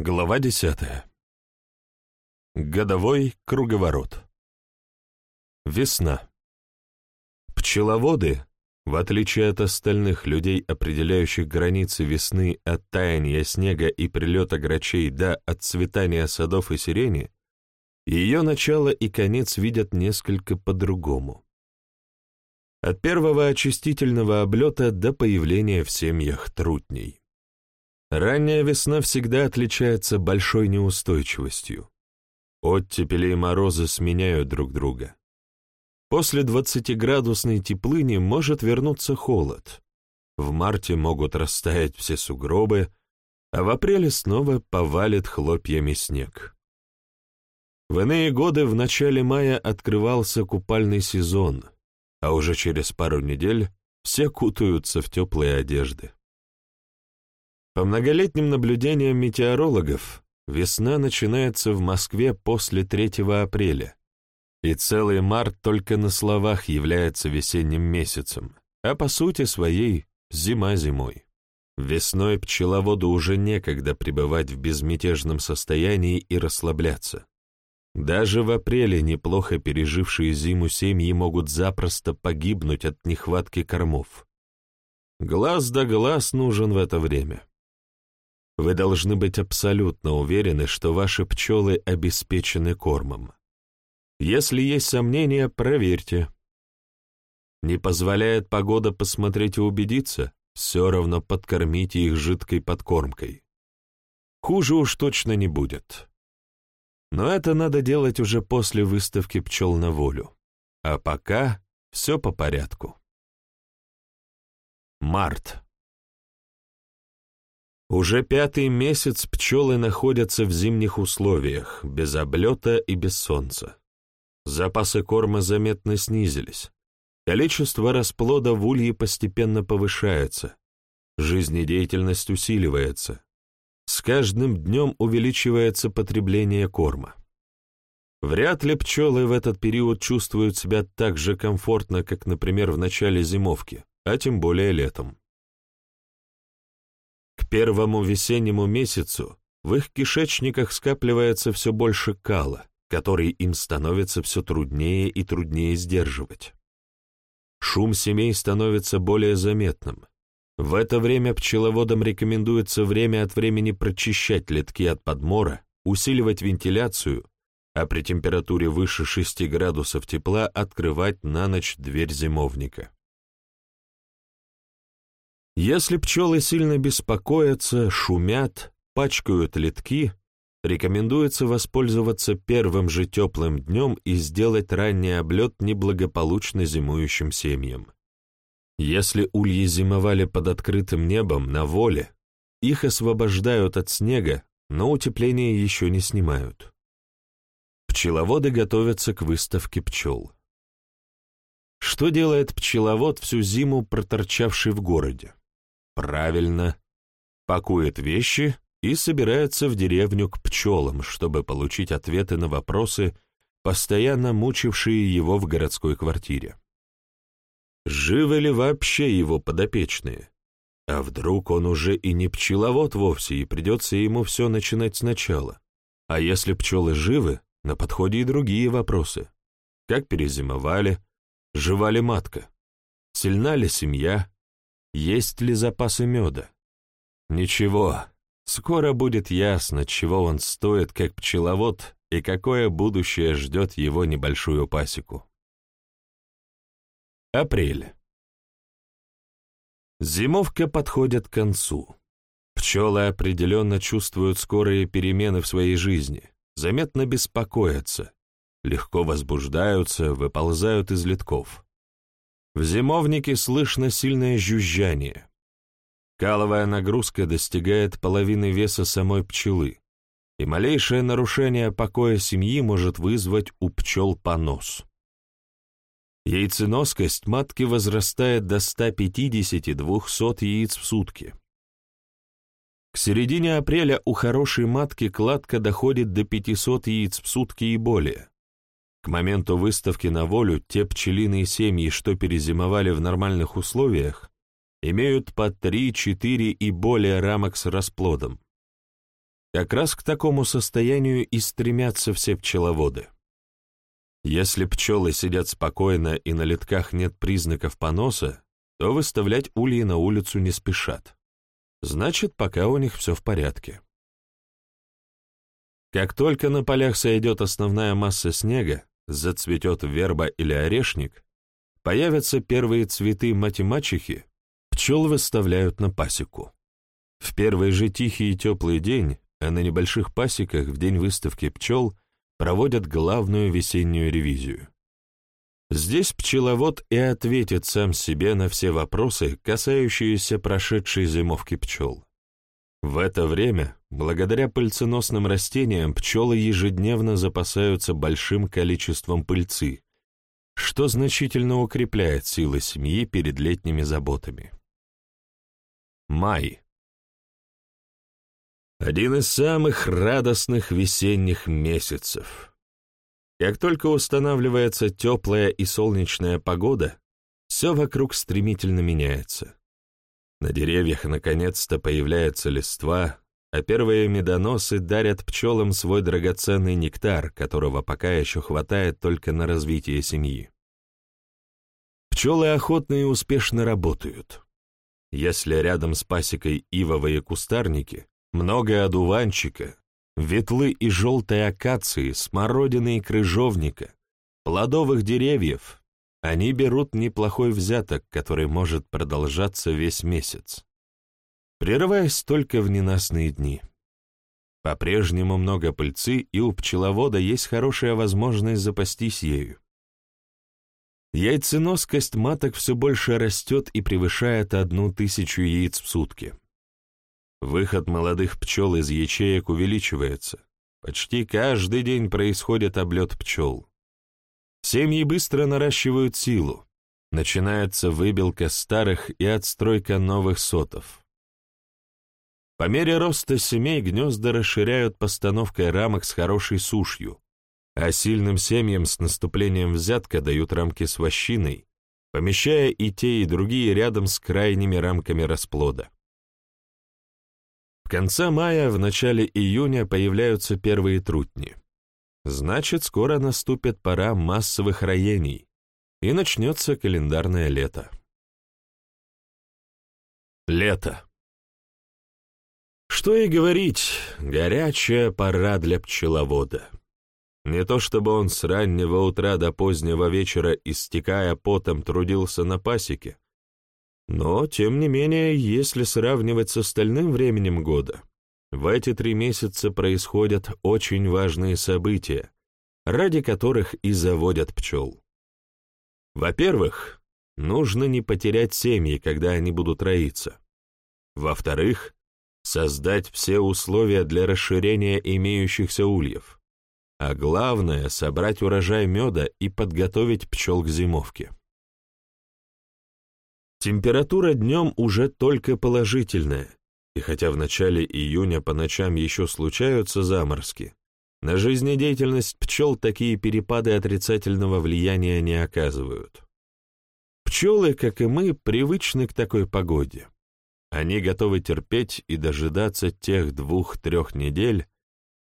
Глава десятая. Годовой круговорот. Весна. Пчеловоды, в отличие от остальных людей, определяющих границы весны от таяния снега и прилета грачей до отцветания садов и сирени, ее начало и конец видят несколько по-другому. От первого очистительного облета до появления в семьях трутней. Ранняя весна всегда отличается большой неустойчивостью. Оттепели и морозы сменяют друг друга. После 20-градусной теплыни может вернуться холод. В марте могут растаять все сугробы, а в апреле снова повалит хлопьями снег. В иные годы в начале мая открывался купальный сезон, а уже через пару недель все кутаются в теплые одежды. По многолетним наблюдениям метеорологов, весна начинается в Москве после 3 апреля, и целый март только на словах является весенним месяцем, а по сути своей зима зимой. Весной пчеловоду уже некогда пребывать в безмятежном состоянии и расслабляться. Даже в апреле неплохо пережившие зиму семьи могут запросто погибнуть от нехватки кормов. Глаз да глаз нужен в это время. Вы должны быть абсолютно уверены, что ваши пчелы обеспечены кормом. Если есть сомнения, проверьте. Не позволяет погода посмотреть и убедиться, все равно подкормите их жидкой подкормкой. Хуже уж точно не будет. Но это надо делать уже после выставки пчел на волю. А пока все по порядку. Март. Уже пятый месяц пчелы находятся в зимних условиях, без облета и без солнца. Запасы корма заметно снизились. Количество расплода в улье постепенно повышается. Жизнедеятельность усиливается. С каждым днем увеличивается потребление корма. Вряд ли пчелы в этот период чувствуют себя так же комфортно, как, например, в начале зимовки, а тем более летом. Первому весеннему месяцу в их кишечниках скапливается все больше кала, который им становится все труднее и труднее сдерживать. Шум семей становится более заметным. В это время пчеловодам рекомендуется время от времени прочищать литки от подмора, усиливать вентиляцию, а при температуре выше 6 градусов тепла открывать на ночь дверь зимовника. Если пчелы сильно беспокоятся, шумят, пачкают литки, рекомендуется воспользоваться первым же теплым днем и сделать ранний облет неблагополучно зимующим семьям. Если ульи зимовали под открытым небом, на воле, их освобождают от снега, но утепление еще не снимают. Пчеловоды готовятся к выставке пчел. Что делает пчеловод всю зиму, проторчавший в городе? Правильно. Пакует вещи и собирается в деревню к пчелам, чтобы получить ответы на вопросы, постоянно мучившие его в городской квартире. Живы ли вообще его подопечные? А вдруг он уже и не пчеловод вовсе, и придется ему все начинать сначала? А если пчелы живы, на подходе и другие вопросы. Как перезимовали? Жива ли матка? Сильна ли семья? Есть ли запасы меда? Ничего, скоро будет ясно, чего он стоит как пчеловод и какое будущее ждет его небольшую пасеку. Апрель. Зимовка подходит к концу. Пчелы определенно чувствуют скорые перемены в своей жизни, заметно беспокоятся, легко возбуждаются, выползают из литков. В зимовнике слышно сильное жужжание. Каловая нагрузка достигает половины веса самой пчелы, и малейшее нарушение покоя семьи может вызвать у пчел понос. Яйценоскость матки возрастает до 150-200 яиц в сутки. К середине апреля у хорошей матки кладка доходит до 500 яиц в сутки и более. К моменту выставки на волю те пчелиные семьи, что перезимовали в нормальных условиях, имеют по 3-4 и более рамок с расплодом. Как раз к такому состоянию и стремятся все пчеловоды. Если пчелы сидят спокойно и на литках нет признаков поноса, то выставлять ульи на улицу не спешат. Значит, пока у них все в порядке. Как только на полях сойдет основная масса снега, зацветет верба или орешник, появятся первые цветы мать-мачехи, пчел выставляют на пасеку. В первый же тихий и теплый день а на небольших пасеках в день выставки пчел проводят главную весеннюю ревизию. Здесь пчеловод и ответит сам себе на все вопросы, касающиеся прошедшей зимовки пчел. В это время, благодаря пыльценосным растениям, пчелы ежедневно запасаются большим количеством пыльцы, что значительно укрепляет силы семьи перед летними заботами. Май. Один из самых радостных весенних месяцев. Как только устанавливается теплая и солнечная погода, все вокруг стремительно меняется. На деревьях наконец-то появляется листва, а первые медоносы дарят пчелам свой драгоценный нектар, которого пока еще хватает только на развитие семьи. Пчелы охотно и успешно работают. Если рядом с пасекой ивовые кустарники, много одуванчика, ветлы и желтой акации, смородины и крыжовника, плодовых деревьев. Они берут неплохой взяток, который может продолжаться весь месяц, прерываясь только в ненастные дни. По-прежнему много пыльцы, и у пчеловода есть хорошая возможность запастись ею. Яйценоскость маток все больше растет и превышает одну тысячу яиц в сутки. Выход молодых пчел из ячеек увеличивается. Почти каждый день происходит облет пчел. Семьи быстро наращивают силу. Начинается выбелка старых и отстройка новых сотов. По мере роста семей гнезда расширяют постановкой рамок с хорошей сушью, а сильным семьям с наступлением взятка дают рамки с вощиной, помещая и те, и другие рядом с крайними рамками расплода. В конце мая, в начале июня появляются первые трутни. Значит, скоро наступит пора массовых роений, и начнется календарное лето. Лето. Что и говорить, горячая пора для пчеловода. Не то чтобы он с раннего утра до позднего вечера, истекая потом, трудился на пасеке, но, тем не менее, если сравнивать с остальным временем года, в эти три месяца происходят очень важные события, ради которых и заводят пчел. Во-первых, нужно не потерять семьи, когда они будут роиться. Во-вторых, создать все условия для расширения имеющихся ульев. А главное — собрать урожай меда и подготовить пчел к зимовке. Температура днем уже только положительная, и хотя в начале июня по ночам еще случаются заморозки, на жизнедеятельность пчел такие перепады отрицательного влияния не оказывают. Пчелы, как и мы, привычны к такой погоде. Они готовы терпеть и дожидаться тех двух-трех недель,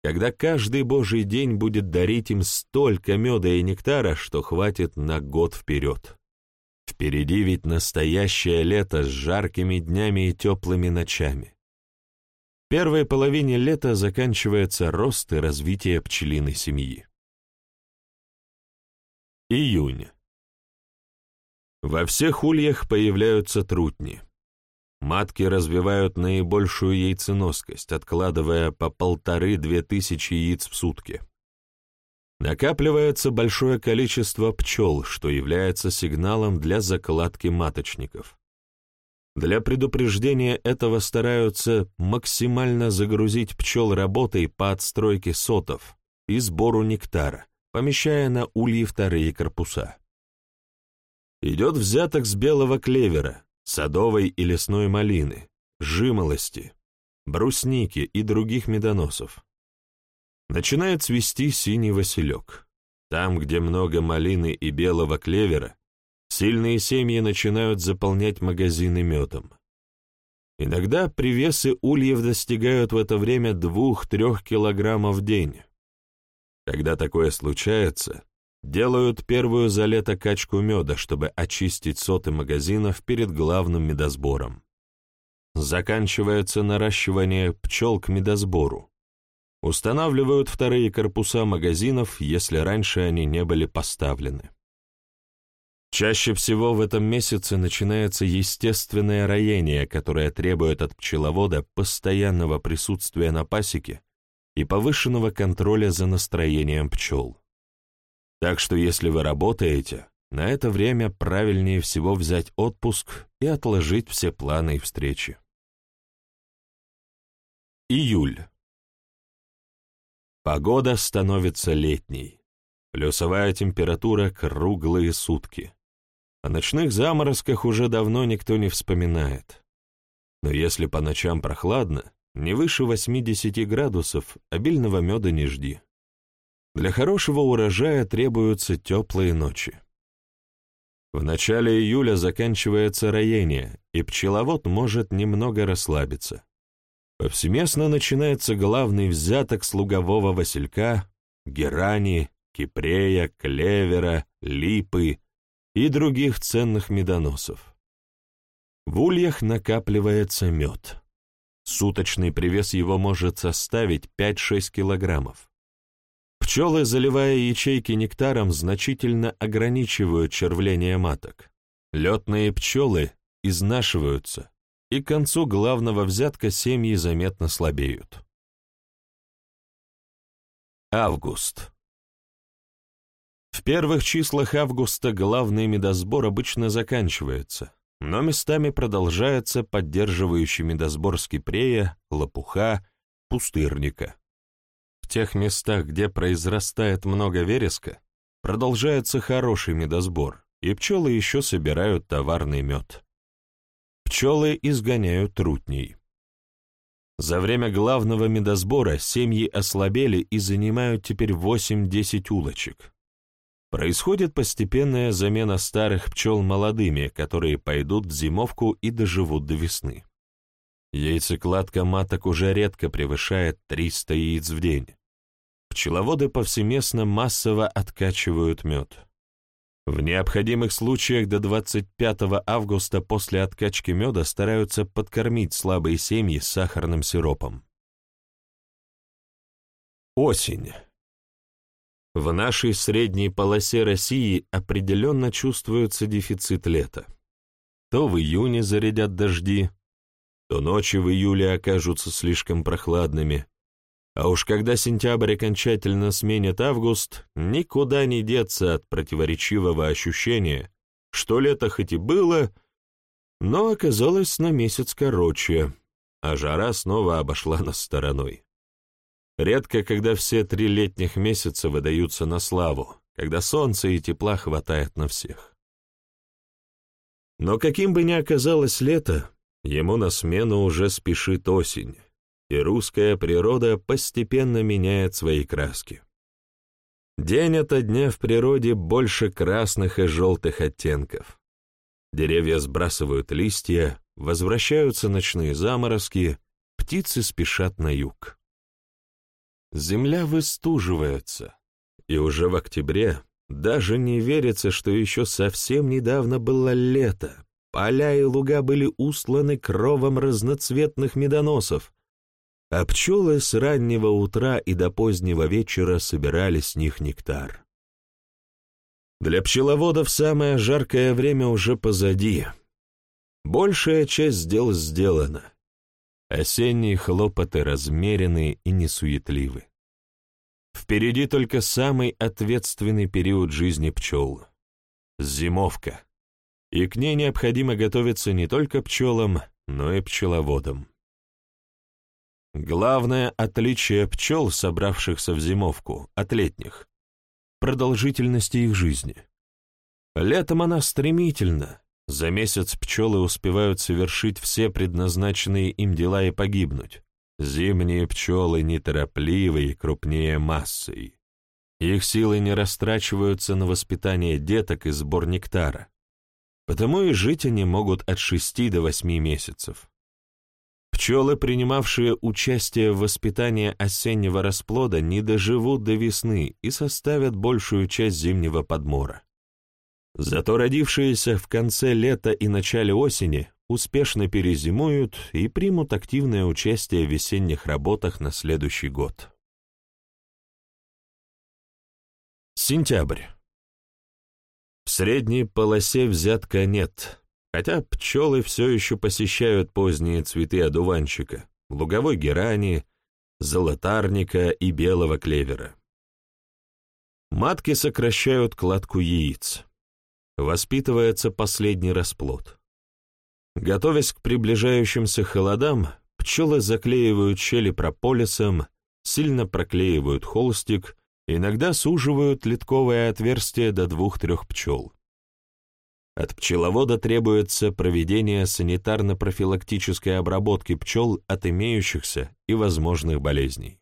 когда каждый божий день будет дарить им столько меда и нектара, что хватит на год вперед. Впереди ведь настоящее лето с жаркими днями и теплыми ночами. В первой половине лета заканчивается рост и развитие пчелиной семьи. Июнь. Во всех ульях появляются трутни. Матки развивают наибольшую яйценоскость, откладывая по полторы-две тысячи яиц в сутки. Накапливается большое количество пчел, что является сигналом для закладки маточников. Для предупреждения этого стараются максимально загрузить пчел работой по отстройке сотов и сбору нектара, помещая на ульи вторые корпуса. Идет взяток с белого клевера, садовой и лесной малины, жимолости, брусники и других медоносов. Начинает цвести синий василек. Там, где много малины и белого клевера, сильные семьи начинают заполнять магазины медом. Иногда привесы ульев достигают в это время 2-3 килограммов в день. Когда такое случается, делают первую за лето качку меда, чтобы очистить соты магазинов перед главным медосбором. Заканчивается наращивание пчел к медосбору. Устанавливают вторые корпуса магазинов, если раньше они не были поставлены. Чаще всего в этом месяце начинается естественное роение, которое требует от пчеловода постоянного присутствия на пасеке и повышенного контроля за настроением пчел. Так что если вы работаете, на это время правильнее всего взять отпуск и отложить все планы и встречи. Июль. Погода становится летней. Плюсовая температура круглые сутки. О ночных заморозках уже давно никто не вспоминает. Но если по ночам прохладно, не выше 80 градусов, обильного меда не жди. Для хорошего урожая требуются теплые ночи. В начале июля заканчивается роение, и пчеловод может немного расслабиться. Повсеместно начинается главный взяток слугового василька, герани, кипрея, клевера, липы, и других ценных медоносов. В ульях накапливается мед. Суточный привес его может составить 5-6 килограммов. Пчелы, заливая ячейки нектаром, значительно ограничивают червление маток. Летные пчелы изнашиваются, и к концу главного взятка семьи заметно слабеют. Август. В первых числах августа главный медосбор обычно заканчивается, но местами продолжается поддерживающий медосбор скипрея, лопуха, пустырника. В тех местах, где произрастает много вереска, продолжается хороший медосбор, и пчелы еще собирают товарный мед. Пчелы изгоняют трутней. За время главного медосбора семьи ослабели и занимают теперь 8-10 улочек. Происходит постепенная замена старых пчел молодыми, которые пойдут в зимовку и доживут до весны. Яйцекладка маток уже редко превышает 300 яиц в день. Пчеловоды повсеместно массово откачивают мед. В необходимых случаях до 25 августа после откачки меда стараются подкормить слабые семьи сахарным сиропом. Осень. В нашей средней полосе России определенно чувствуется дефицит лета. То в июне зарядят дожди, то ночи в июле окажутся слишком прохладными, а уж когда сентябрь окончательно сменит август, никуда не деться от противоречивого ощущения, что лето хоть и было, но оказалось на месяц короче, а жара снова обошла нас стороной. Редко, когда все три летних месяца выдаются на славу, когда солнца и тепла хватает на всех. Но каким бы ни оказалось лето, ему на смену уже спешит осень, и русская природа постепенно меняет свои краски. День ото дня в природе больше красных и желтых оттенков. Деревья сбрасывают листья, возвращаются ночные заморозки, птицы спешат на юг. Земля выстуживается, и уже в октябре даже не верится, что еще совсем недавно было лето. Поля и луга были усланы кровом разноцветных медоносов, а пчелы с раннего утра и до позднего вечера собирали с них нектар. Для пчеловодов самое жаркое время уже позади. Большая часть дел сделана. Осенние хлопоты размеренные и несуетливы. Впереди только самый ответственный период жизни пчел — зимовка. И к ней необходимо готовиться не только пчелам, но и пчеловодам. Главное отличие пчел, собравшихся в зимовку, от летних — продолжительности их жизни. Летом она стремительна, за месяц пчелы успевают совершить все предназначенные им дела и погибнуть. Зимние пчелы неторопливые, крупнее массой. Их силы не растрачиваются на воспитание деток и сбор нектара. Потому и жить они могут от шести до восьми месяцев. Пчелы, принимавшие участие в воспитании осеннего расплода, не доживут до весны и составят большую часть зимнего подмора. Зато родившиеся в конце лета и начале осени успешно перезимуют и примут активное участие в весенних работах на следующий год. Сентябрь. В средней полосе взятка нет, хотя пчелы все еще посещают поздние цветы одуванчика, луговой герани, золотарника и белого клевера. Матки сокращают кладку яиц. Воспитывается последний расплод. Готовясь к приближающимся холодам, пчелы заклеивают щели прополисом, сильно проклеивают холстик, иногда суживают литковое отверстие до двух-трех пчел. От пчеловода требуется проведение санитарно-профилактической обработки пчел от имеющихся и возможных болезней.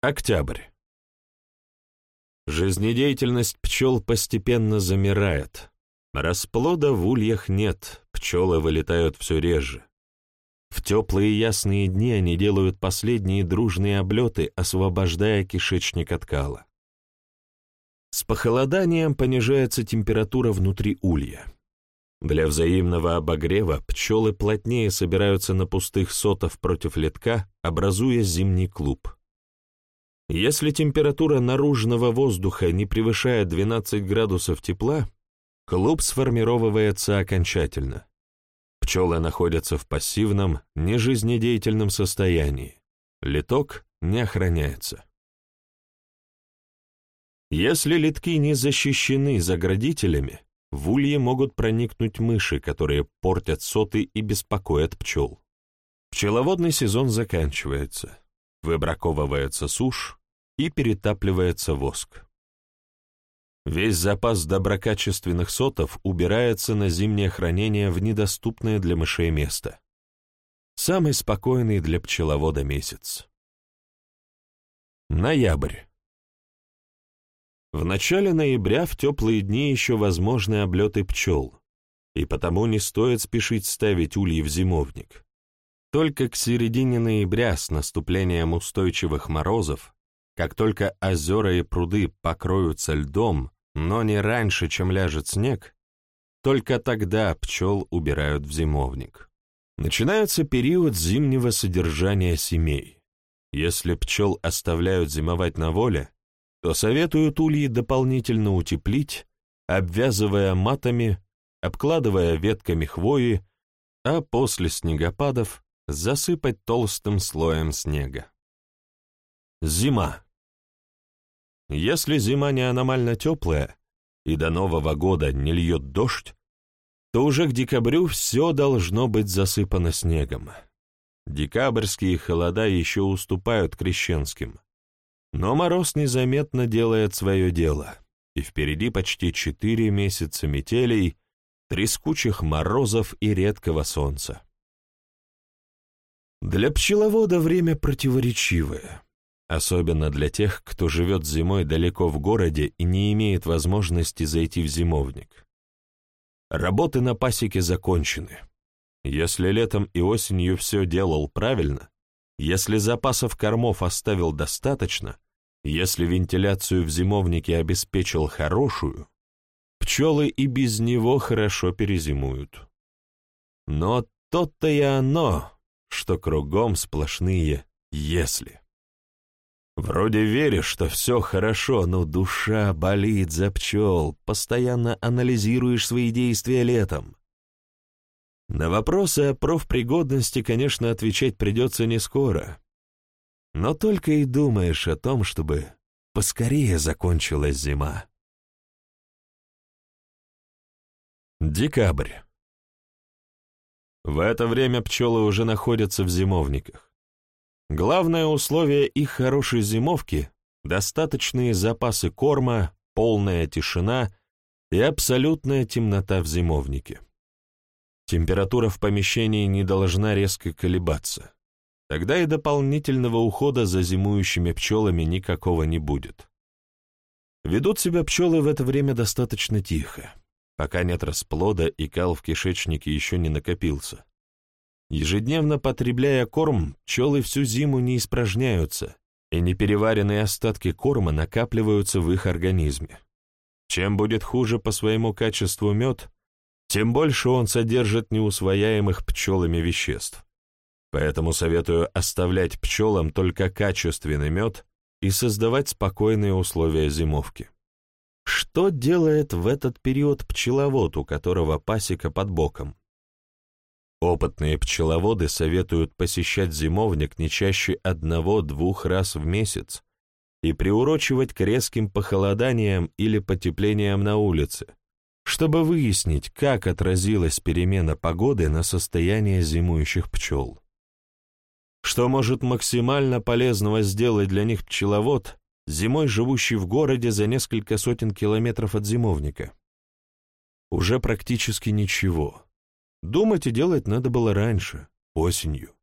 Октябрь. Жизнедеятельность пчел постепенно замирает. Расплода в ульях нет, пчелы вылетают все реже. В теплые ясные дни они делают последние дружные облеты, освобождая кишечник от кала. С похолоданием понижается температура внутри улья. Для взаимного обогрева пчелы плотнее собираются на пустых сотов против летка, образуя зимний клуб. Если температура наружного воздуха не превышает 12 градусов тепла, клуб сформировывается окончательно. Пчелы находятся в пассивном, нежизнедеятельном состоянии. Литок не охраняется. Если литки не защищены заградителями, в улье могут проникнуть мыши, которые портят соты и беспокоят пчел. Пчеловодный сезон заканчивается, выбраковывается сушь и перетапливается воск. Весь запас доброкачественных сотов убирается на зимнее хранение в недоступное для мышей место. Самый спокойный для пчеловода месяц. Ноябрь. В начале ноября в теплые дни еще возможны облеты пчел, и потому не стоит спешить ставить ульи в зимовник. Только к середине ноября с наступлением устойчивых морозов, как только озера и пруды покроются льдом, но не раньше, чем ляжет снег, только тогда пчел убирают в зимовник. Начинается период зимнего содержания семей. Если пчел оставляют зимовать на воле, то советуют ульи дополнительно утеплить, обвязывая матами, обкладывая ветками хвои, а после снегопадов засыпать толстым слоем снега. Зима. Если зима не аномально теплая и до Нового года не льет дождь, то уже к декабрю все должно быть засыпано снегом. Декабрьские холода еще уступают крещенским. Но мороз незаметно делает свое дело, и впереди почти четыре месяца метелей, трескучих морозов и редкого солнца. Для пчеловода время противоречивое, особенно для тех, кто живет зимой далеко в городе и не имеет возможности зайти в зимовник. Работы на пасеке закончены. Если летом и осенью все делал правильно, если запасов кормов оставил достаточно, если вентиляцию в зимовнике обеспечил хорошую, пчелы и без него хорошо перезимуют. Но то-то и оно, что кругом сплошные «если». Вроде веришь, что все хорошо, но душа болит за пчел, постоянно анализируешь свои действия летом. На вопросы о профпригодности, конечно, отвечать придется не скоро, но только и думаешь о том, чтобы поскорее закончилась зима. Декабрь. В это время пчелы уже находятся в зимовниках. Главное условие их хорошей зимовки — достаточные запасы корма, полная тишина и абсолютная темнота в зимовнике. Температура в помещении не должна резко колебаться. Тогда и дополнительного ухода за зимующими пчелами никакого не будет. Ведут себя пчелы в это время достаточно тихо, пока нет расплода и кал в кишечнике еще не накопился. Ежедневно потребляя корм, пчелы всю зиму не испражняются, и непереваренные остатки корма накапливаются в их организме. Чем будет хуже по своему качеству мед, тем больше он содержит неусвояемых пчелами веществ. Поэтому советую оставлять пчелам только качественный мед и создавать спокойные условия зимовки. Что делает в этот период пчеловод, у которого пасека под боком? Опытные пчеловоды советуют посещать зимовник не чаще одного-двух раз в месяц и приурочивать к резким похолоданиям или потеплениям на улице, чтобы выяснить, как отразилась перемена погоды на состояние зимующих пчел. Что может максимально полезного сделать для них пчеловод, зимой живущий в городе за несколько сотен километров от зимовника? Уже практически ничего. Думать и делать надо было раньше, осенью.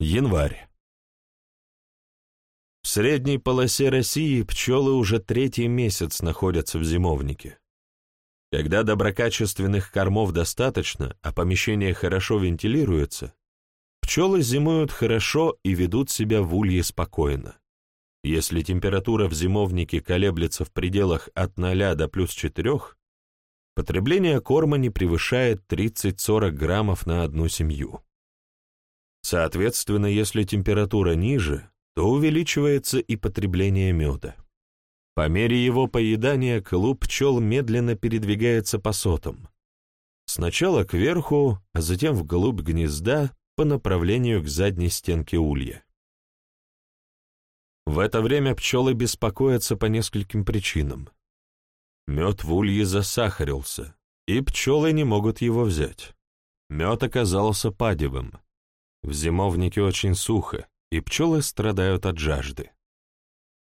Январь. В средней полосе России пчелы уже третий месяц находятся в зимовнике. Когда доброкачественных кормов достаточно, а помещение хорошо вентилируется, пчелы зимуют хорошо и ведут себя в улье спокойно. Если температура в зимовнике колеблется в пределах от 0 до плюс 4, потребление корма не превышает 30-40 граммов на одну семью. Соответственно, если температура ниже, то увеличивается и потребление меда. По мере его поедания клуб пчел медленно передвигается по сотам. Сначала кверху, а затем вглубь гнезда по направлению к задней стенке улья. В это время пчелы беспокоятся по нескольким причинам. Мед в улье засахарился, и пчелы не могут его взять. Мед оказался падевым. В зимовнике очень сухо, и пчелы страдают от жажды.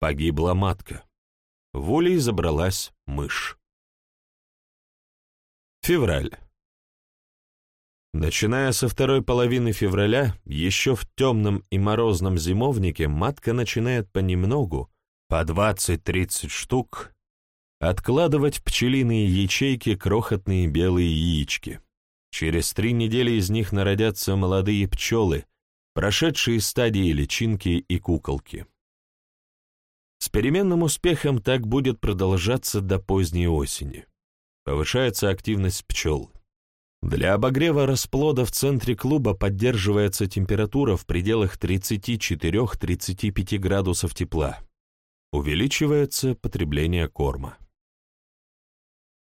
Погибла матка. В улей забралась мышь. Февраль. Начиная со второй половины февраля, еще в темном и морозном зимовнике матка начинает понемногу, по 20-30 штук, откладывать в пчелиные ячейки крохотные белые яички. Через три недели из них народятся молодые пчелы, прошедшие стадии личинки и куколки. С переменным успехом так будет продолжаться до поздней осени. Повышается активность пчел. Для обогрева расплода в центре клуба поддерживается температура в пределах 34-35 градусов тепла. Увеличивается потребление корма.